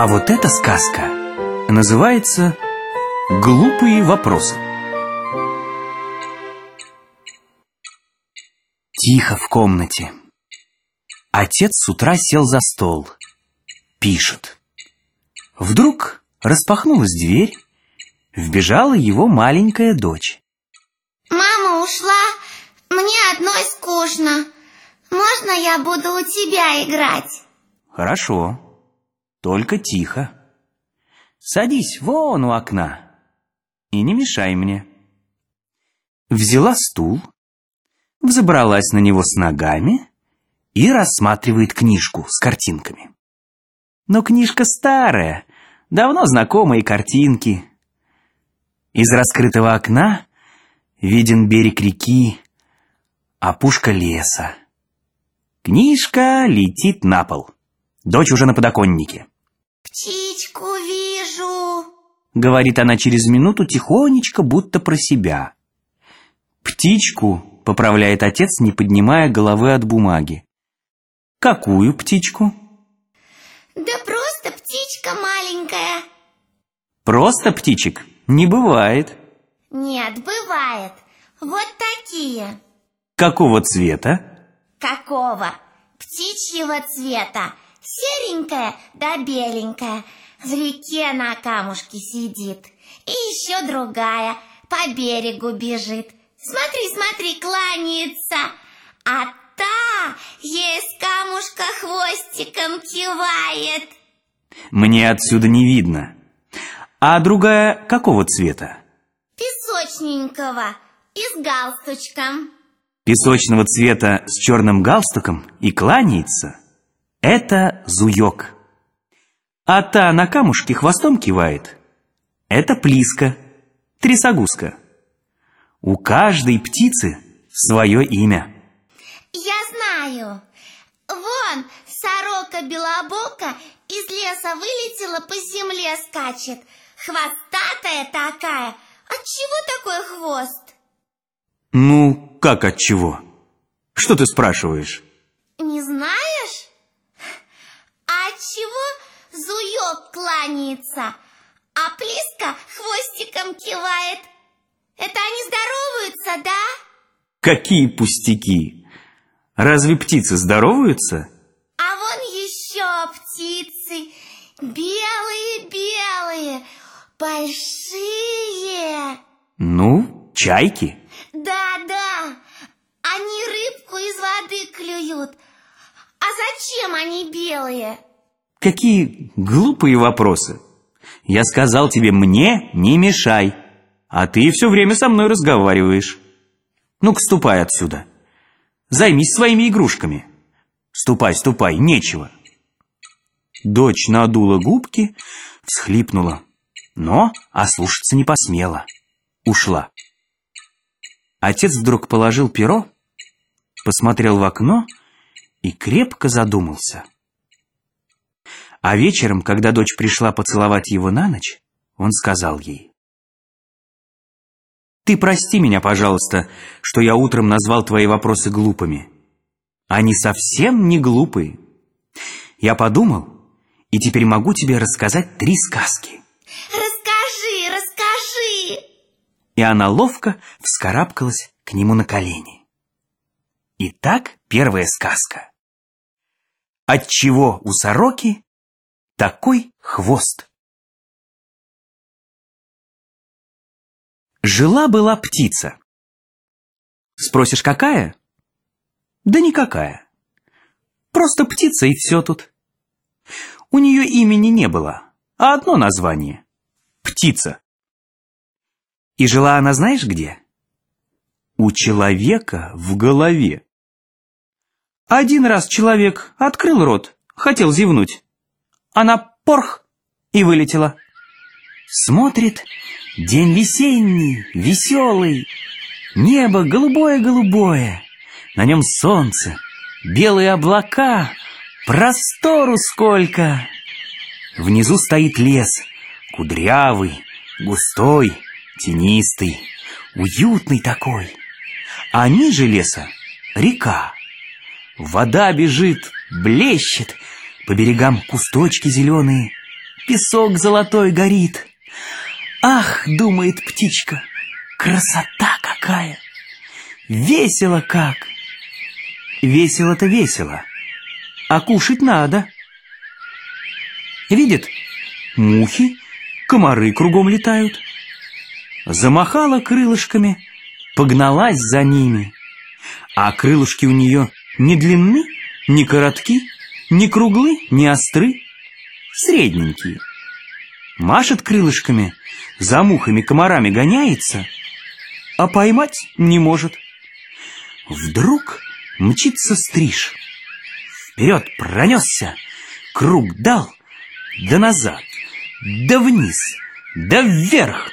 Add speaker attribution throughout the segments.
Speaker 1: А вот эта сказка называется «Глупые вопросы». Тихо в комнате. Отец с утра сел за стол. Пишет. Вдруг распахнулась дверь, вбежала его маленькая дочь.
Speaker 2: Мама ушла, мне одной скучно. Можно я буду у тебя играть?
Speaker 1: Хорошо. Только тихо. Садись вон у окна и не мешай мне. Взяла стул, взобралась на него с ногами и рассматривает книжку с картинками. Но книжка старая, давно знакомые картинки. Из раскрытого окна виден берег реки, опушка леса. Книжка летит на пол. Дочь уже на подоконнике.
Speaker 2: «Птичку вижу!»
Speaker 1: Говорит она через минуту тихонечко, будто про себя. «Птичку», — поправляет отец, не поднимая головы от бумаги. «Какую птичку?»
Speaker 2: «Да просто птичка маленькая».
Speaker 1: «Просто птичек не бывает».
Speaker 2: «Нет, бывает. Вот такие».
Speaker 1: «Какого цвета?»
Speaker 2: «Какого? Птичьего цвета. Серенькая да беленькая, в реке на камушке сидит. И еще другая по берегу бежит. Смотри, смотри, кланяется. А та есть камушка хвостиком кивает.
Speaker 1: Мне отсюда не видно. А другая какого цвета?
Speaker 2: Песочненького и с галстучком.
Speaker 1: Песочного цвета с черным галстуком и кланяется? Это зуёк. А та на камушке хвостом кивает. Это плиска, трясогузка. У каждой птицы свое имя.
Speaker 2: Я знаю. Вон сорока белобока из леса вылетела, по земле скачет. Хвостатая такая. От чего такой хвост?
Speaker 1: Ну, как от чего? Что ты спрашиваешь?
Speaker 2: Не знаешь? А чего зуёк кланяется, а плиска хвостиком кивает? Это они здороваются, да?
Speaker 1: Какие пустяки! Разве птицы здороваются?
Speaker 2: А вон еще птицы, белые-белые, большие.
Speaker 1: Ну, чайки.
Speaker 2: Они рыбку из воды клюют. А зачем они белые?
Speaker 1: Какие глупые вопросы. Я сказал тебе, мне не мешай, а ты все время со мной разговариваешь. Ну-ка, ступай отсюда. Займись своими игрушками. Ступай, ступай, нечего. Дочь надула губки, всхлипнула, но ослушаться не посмела. Ушла. Отец вдруг положил перо, посмотрел в окно и крепко задумался. А вечером, когда дочь пришла поцеловать его на ночь, он сказал ей, «Ты прости меня, пожалуйста, что я утром назвал твои вопросы глупыми. Они совсем не глупые. Я подумал, и теперь могу тебе рассказать три сказки».
Speaker 2: Расскажи, расскажи!
Speaker 1: И она ловко вскарабкалась к нему на колени. Итак, первая сказка. Отчего у сороки такой хвост? Жила-была птица. Спросишь, какая? Да никакая. Просто птица и все тут. У нее имени не было, а одно название — птица. И жила она знаешь где? У человека в голове. Один раз человек открыл рот, хотел зевнуть. Она порх и вылетела. Смотрит, день весенний, веселый. Небо голубое-голубое, на нем солнце, белые облака, простору сколько. Внизу стоит лес, кудрявый, густой, тенистый, уютный такой. А ниже леса река. Вода бежит, блещет, по берегам кусточки зеленые, песок золотой горит. Ах, думает птичка, красота какая! Весело как! Весело-то весело, а кушать надо. Видит, мухи, комары кругом летают. Замахала крылышками, погналась за ними, а крылышки у нее не длинны, не коротки, не круглы, не остры, средненькие. Машет крылышками, за мухами, комарами гоняется, а поймать не может. Вдруг мчится стриж. Вперед пронесся, круг дал, да назад, да вниз, да вверх,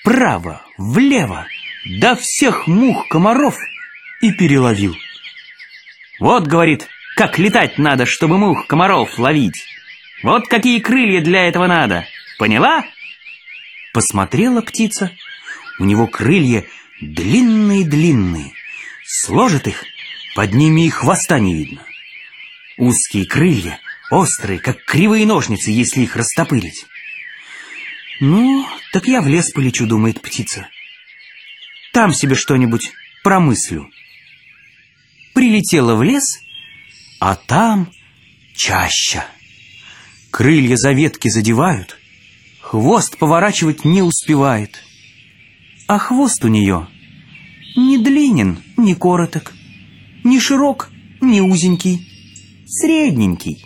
Speaker 1: вправо, влево, да всех мух, комаров и переловил. Вот, говорит, как летать надо, чтобы мух, комаров ловить. Вот какие крылья для этого надо. Поняла? Посмотрела птица. У него крылья длинные-длинные. Сложит их, под ними и хвоста не видно. Узкие крылья, острые, как кривые ножницы, если их растопырить. «Ну, так я в лес полечу», — думает птица. «Там себе что-нибудь промыслю». Прилетела в лес, а там чаща. Крылья за ветки задевают, хвост поворачивать не успевает. А хвост у нее не длинен, не короток, не широк, не узенький, средненький.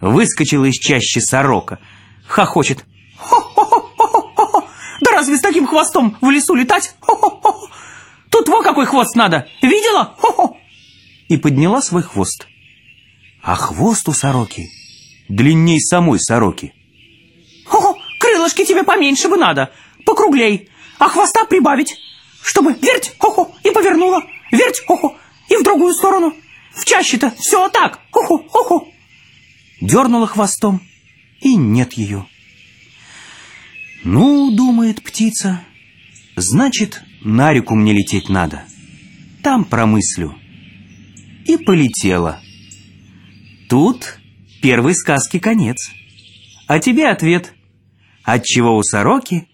Speaker 1: Выскочила из чащи сорока, хохочет. Хо-хо-хо-хо-хо! Да разве с таким хвостом в лесу летать? Хо-хо-хо! Тут во какой хвост надо! Видела? Хо-хо! И подняла свой хвост. А хвост у сороки длинней самой сороки.
Speaker 3: Хо-хо! Крылышки тебе поменьше бы надо, покруглей, а хвоста прибавить, чтобы верть, хо-хо, и повернула, верть, хо-хо, и в другую сторону. В чаще-то все так, хо-хо, хо-хо.
Speaker 1: Дернула хвостом, и нет ее. Ну, думает птица, значит, на реку мне лететь надо. Там промыслю. И полетела. Тут первой сказки конец. А тебе ответ. Отчего у сороки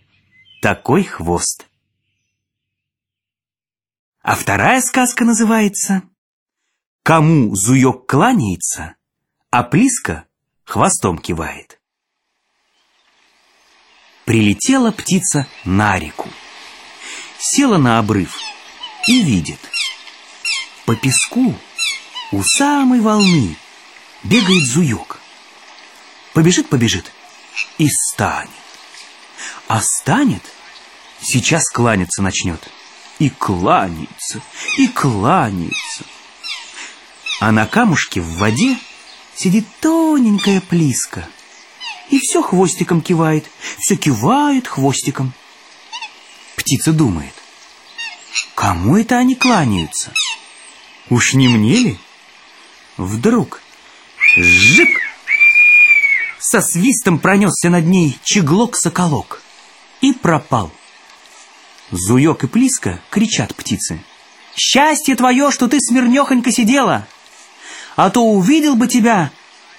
Speaker 1: такой хвост? А вторая сказка называется «Кому зуёк кланяется, а плиска хвостом кивает». Прилетела птица на реку, села на обрыв и видит. По песку у самой волны бегает зуёк. Побежит-побежит и станет. А станет, сейчас кланяться начнет. И кланяется, и кланяется. А на камушке в воде сидит тоненькая плиска. И все хвостиком кивает, все кивает хвостиком. Птица думает, кому это они кланяются? Уж не мне ли? Вдруг жик! Со свистом пронесся над ней чеглок-соколок и пропал. Зуёк и Плиска кричат птицы. «Счастье твое, что ты смирнёхонько сидела! А то увидел бы тебя,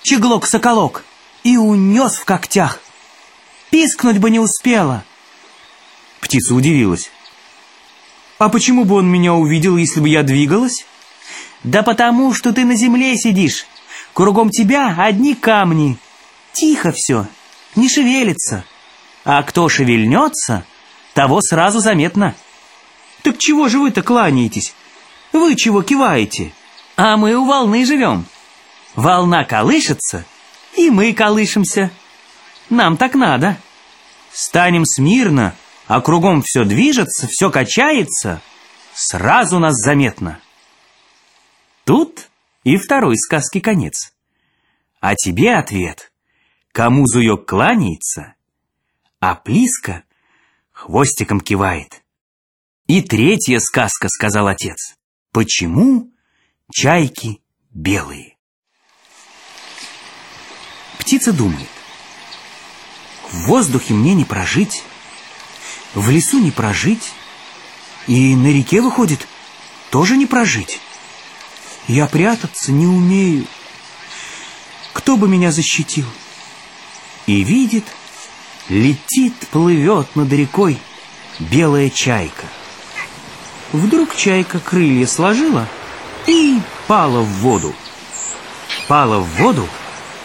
Speaker 1: чеглок-соколок, и унес в когтях! Пискнуть бы не успела!» Птица удивилась. «А почему бы он меня увидел, если бы я двигалась?» «Да потому, что ты на земле сидишь. Кругом тебя одни камни. Тихо все, не шевелится. А кто шевельнется, того сразу заметно. Так чего же вы-то кланяетесь? Вы чего киваете? А мы у волны живем. Волна колышется, и мы колышемся. Нам так надо. Станем смирно, а кругом все движется, все качается. Сразу нас заметно. Тут и второй сказки конец. А тебе ответ. Кому зуёк кланяется, а Плиска хвостиком кивает. И третья сказка, сказал отец. Почему чайки белые? Птица думает. В воздухе мне не прожить, в лесу не прожить, и на реке, выходит, тоже не прожить. Я прятаться не умею. Кто бы меня защитил? И видит, летит, плывет над рекой белая чайка. Вдруг чайка крылья сложила и пала в воду. Пала в воду,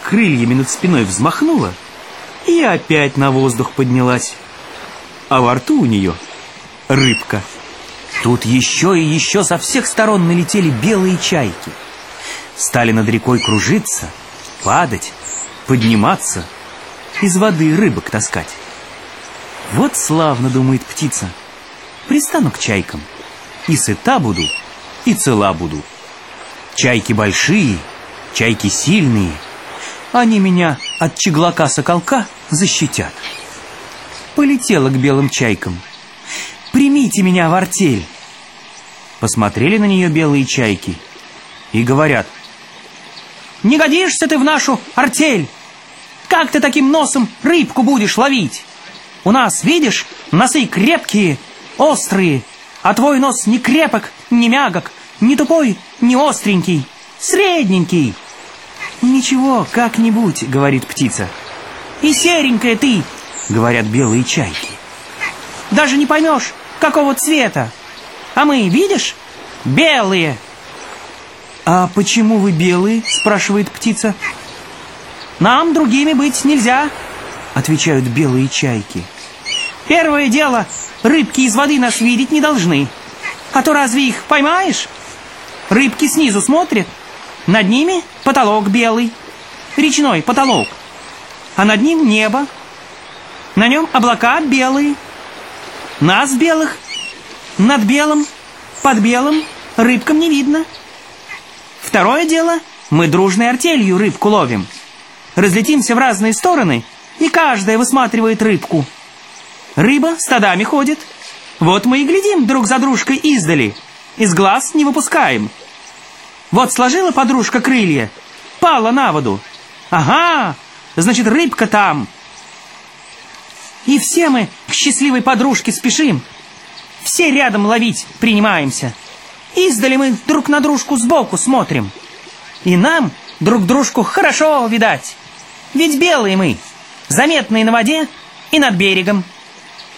Speaker 1: крыльями над спиной взмахнула и опять на воздух поднялась. А во рту у нее рыбка. Тут еще и еще со всех сторон налетели белые чайки. Стали над рекой кружиться, падать, подниматься, из воды рыбок таскать. Вот славно, думает птица, пристану к чайкам, и сыта буду, и цела буду. Чайки большие, чайки сильные, они меня от чеглака-соколка защитят. Полетела к белым чайкам. Примите меня в артель. Посмотрели на нее белые чайки и говорят, «Не годишься ты в нашу артель! Как ты таким носом рыбку будешь ловить? У нас, видишь, носы крепкие, острые, а твой нос не крепок, не мягок, не тупой, не остренький, средненький». «Ничего, как-нибудь», — говорит птица. «И серенькая ты», — говорят белые чайки. «Даже не поймешь, какого цвета. А мы, видишь, белые». «А почему вы белые?» — спрашивает птица. «Нам другими быть нельзя», — отвечают белые чайки. «Первое дело, рыбки из воды нас видеть не должны. А то разве их поймаешь? Рыбки снизу смотрят, над ними потолок белый, речной потолок, а над ним небо. На нем облака белые. Нас белых над белым, под белым рыбкам не видно. Второе дело, мы дружной артелью рыбку ловим. Разлетимся в разные стороны, и каждая высматривает рыбку. Рыба стадами ходит. Вот мы и глядим друг за дружкой издали. Из глаз не выпускаем. Вот сложила подружка крылья, пала на воду. Ага, значит, рыбка там. И все мы к счастливой подружке спешим. Все рядом ловить принимаемся. Издали мы друг на дружку сбоку смотрим. И нам друг дружку хорошо видать. Ведь белые мы, заметные на воде и над берегом.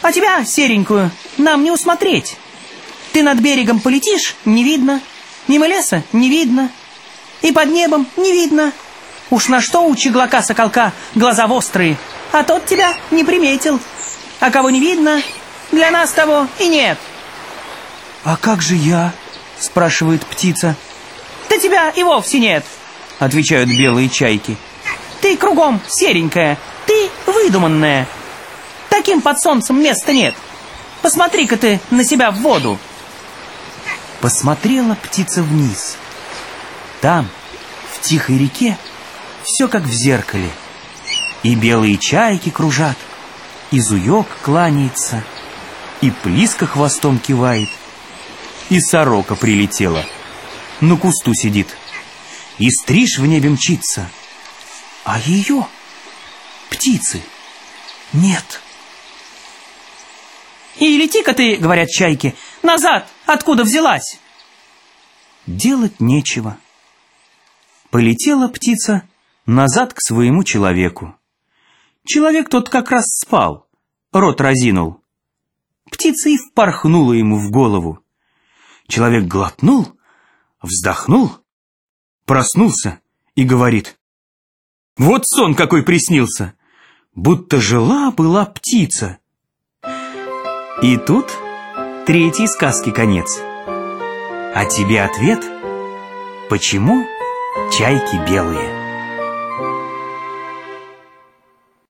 Speaker 1: А тебя, серенькую, нам не усмотреть. Ты над берегом полетишь, не видно. Мимо леса не видно. И под небом не видно. Уж на что у чеглака-соколка глаза острые, а тот тебя не приметил. А кого не видно, для нас того и нет. «А как же я?» — спрашивает птица.
Speaker 3: Да тебя и вовсе нет, отвечают белые чайки. Ты кругом серенькая, ты выдуманная. Таким под солнцем места нет. Посмотри-ка ты на себя в воду.
Speaker 1: Посмотрела птица вниз. Там, в тихой реке, все как в зеркале. И белые чайки кружат, и зуек кланяется, и плиска хвостом кивает, и сорока прилетела, на кусту сидит, и стриж в небе мчится, а ее, птицы, нет.
Speaker 3: И лети-ка ты, говорят чайки, назад, откуда взялась.
Speaker 1: Делать нечего. Полетела птица назад к своему человеку. Человек тот как раз спал, рот разинул. Птица и впорхнула ему в голову. Человек глотнул, вздохнул, проснулся и говорит. Вот сон какой приснился, будто жила-была птица. И тут третьей сказки конец. А тебе ответ, почему чайки белые?